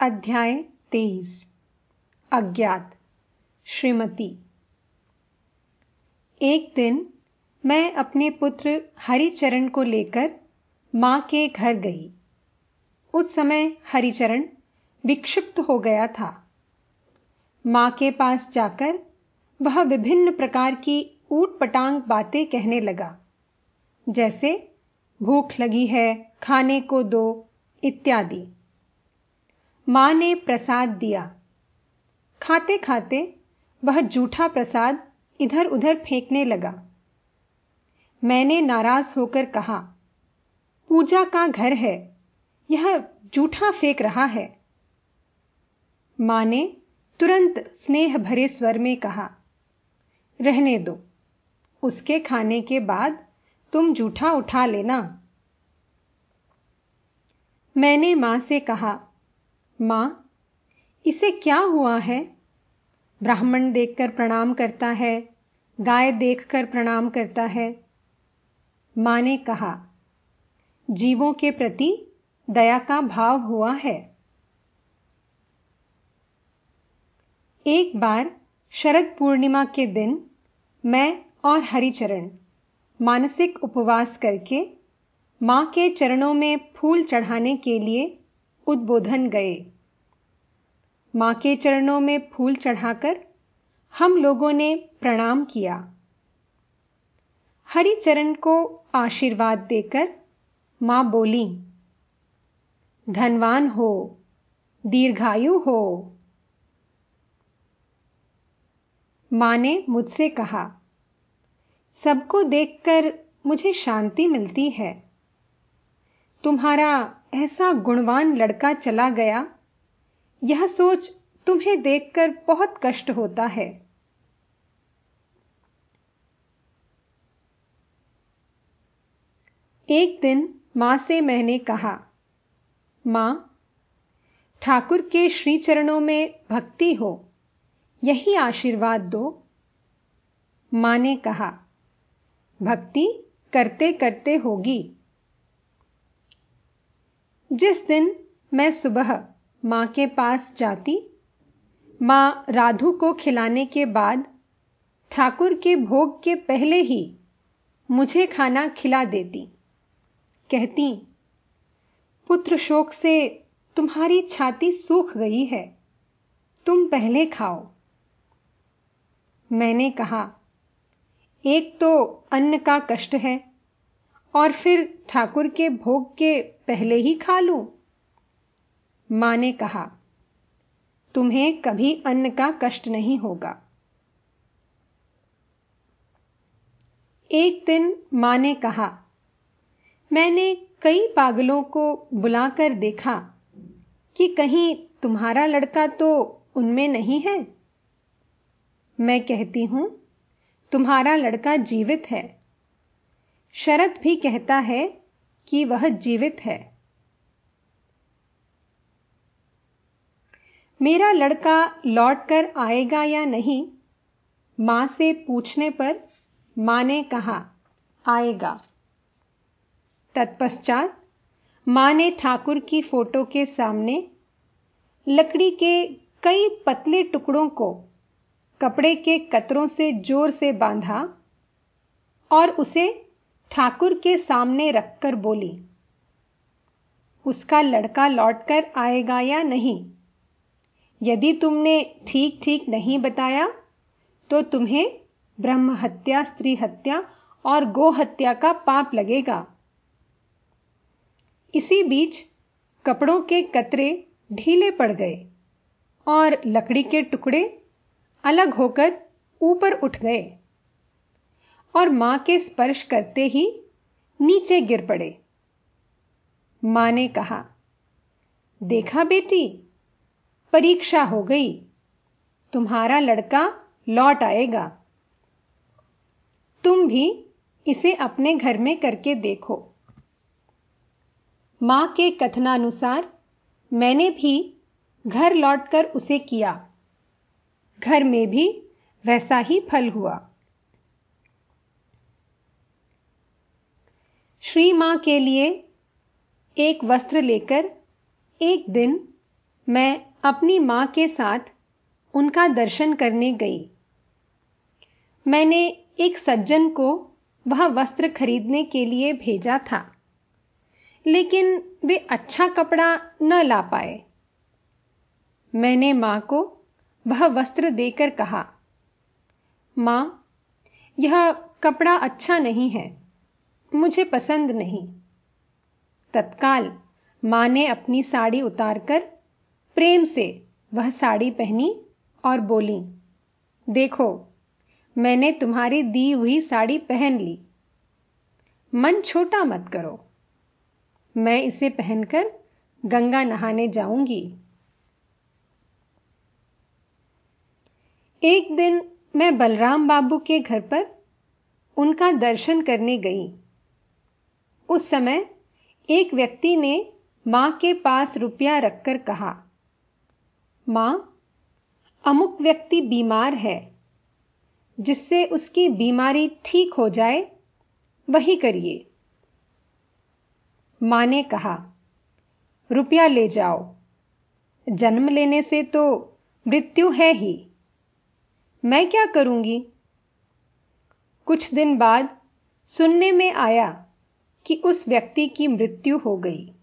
अध्याय तेईस। अज्ञात। श्रीमती। एक दिन मैं अपने पुत्र हरिचरण को लेकर माँ के घर गई। उस समय हरिचरण विक्षिप्त हो गया था। माँ के पास जाकर वह विभिन्न प्रकार की ऊट पटांग बातें कहने लगा। जैसे, भूख लगी है, खाने को दो, इत्यादि। माँ ने प्रसाद दिया। खाते खाते वह जूठा प्रसाद इधर उधर फेंकने लगा। मैंने नाराज़ होकर कहा, पूजा का घर है, यह जूठा फेंक रहा है। माँ ने तुरंत स्नेह भरे स्वर में कहा, रहने दो, उसके खाने के बाद तुम जूठा उठा लेना। मैंने माँ से कहा माँ, इसे क्या हुआ है? ब्राह्मण देखकर प्रणाम करता है, गाय देखकर प्रणाम करता है। माँ ने कहा, जीवों के प्रति दया का भाव हुआ है। एक बार शरद पूर्णिमा के दिन मैं और हरिचरण मानसिक उपवास करके माँ के चरणों में फूल चढ़ाने के लिए उद्बोधन गए। माँ के चरणों में फूल चढ़ाकर हम लोगों ने प्रणाम किया। हरिचरण को आशीर्वाद देकर माँ बोली, धनवान हो, दीर्घायु हो। माँ ने मुझसे कहा, सबको देखकर मुझे शांति मिलती है। तुम्हारा ऐसा गुणवान लड़का चला गया। यह सोच तुम्हें देखकर बहुत कष्ट होता है। एक दिन माँ से मैंने कहा, माँ, ठाकुर के श्री चरणों में भक्ति हो, यही आशीर्वाद दो। माँ ने कहा, भक्ति करते करते होगी। जिस दिन मैं सुबह माँ के पास जाती, माँ राधु को खिलाने के बाद ठाकुर के भोग के पहले ही मुझे खाना खिला देती। कहती, पुत्र शोक से तुम्हारी छाती सूख गई है, तुम पहले खाओ। मैंने कहा, एक तो अन्न का कष्ट है और फिर ठाकुर के भोग के पहले ही खा लूँ? माँ ने कहा, तुम्हें कभी अन्न का कष्ट नहीं होगा. एक दिन माँ ने कहा, मैंने कई पागलों को बुलाकर देखा कि कहीं तुम्हारा लड़का तो उनमें नहीं है। मैं कहती हूँ, तुम्हारा लड़का जीवित है। शरद भी कहता है कि वह जीवित है। मेरा लड़का लौटकर आएगा या नहीं, माँ से पूछने पर माँ ने कहा, आएगा। तत्पश्चात माँ ने ठाकुर की फ़ोटो के सामने लकड़ी के कई पतले टुकड़ों को कपड़े के कतरों से ज़ोर से बांधा और उसे ठाकुर के सामने रखकर बोली, उसका लड़का लौटकर आएगा या नहीं? यदि तुमने ठीक ठीक नहीं बताया तो तुम्हें ब्रह्म हत्या, स्त्री हत्या और गो हत्या का पाप लगेगा। इसी बीच कपड़ों के कतरे ढीले पड़ गए और लकड़ी के टुकड़े अलग होकर ऊपर उठ गए। और माँ के स्पर्श करते ही नीचे गिर पड़े। माँ ने कहा, देखा बेटी, परीक्षा हो गई। तुम्हारा लड़का लौट आएगा। तुम भी इसे अपने घर में करके देखो माँ के कथनानुसार मैंने भी घर लौटकर उसे किया। घर में भी वैसा ही फल हुआ। श्री माँ के लिए एक वस्त्र लेकर एक दिन मैं अपनी माँ के साथ उनका दर्शन करने गई। मैंने एक सज्जन को वह वस्त्र खरीदने के लिए भेजा था, लेकिन वे अच्छा कपड़ा न ला पाए। मैंने माँ को वह वस्त्र देकर कहा, माँ, यह कपड़ा अच्छा नहीं है। मुझे पसंद नहीं। तत्काल माँ ने अपनी साड़ी उतारकर प्रेम से वह साड़ी पहनी और बोली, देखो, मैंने तुम्हारी दी हुई साड़ी पहन ली। मन छोटा मत करो। मैं इसे पहनकर गंगा नहाने जाऊँगी। एक दिन मैं बलराम बाबू के घर पर उनका दर्शन करने गई। उस समय एक व्यक्ति ने माँ के पास रुपया रखकर कहा, माँ, अमुक व्यक्ति बीमार है, जिससे उसकी बीमारी ठीक हो जाए, वही करिए। माँ ने कहा, रुपया ले जाओ। जन्म लेने से तो मृत्यु है ही। मैं क्या करूँगी? कुछ दिन बाद सुनने में आया कि उस व्यक्ति की मृत्यु हो गई।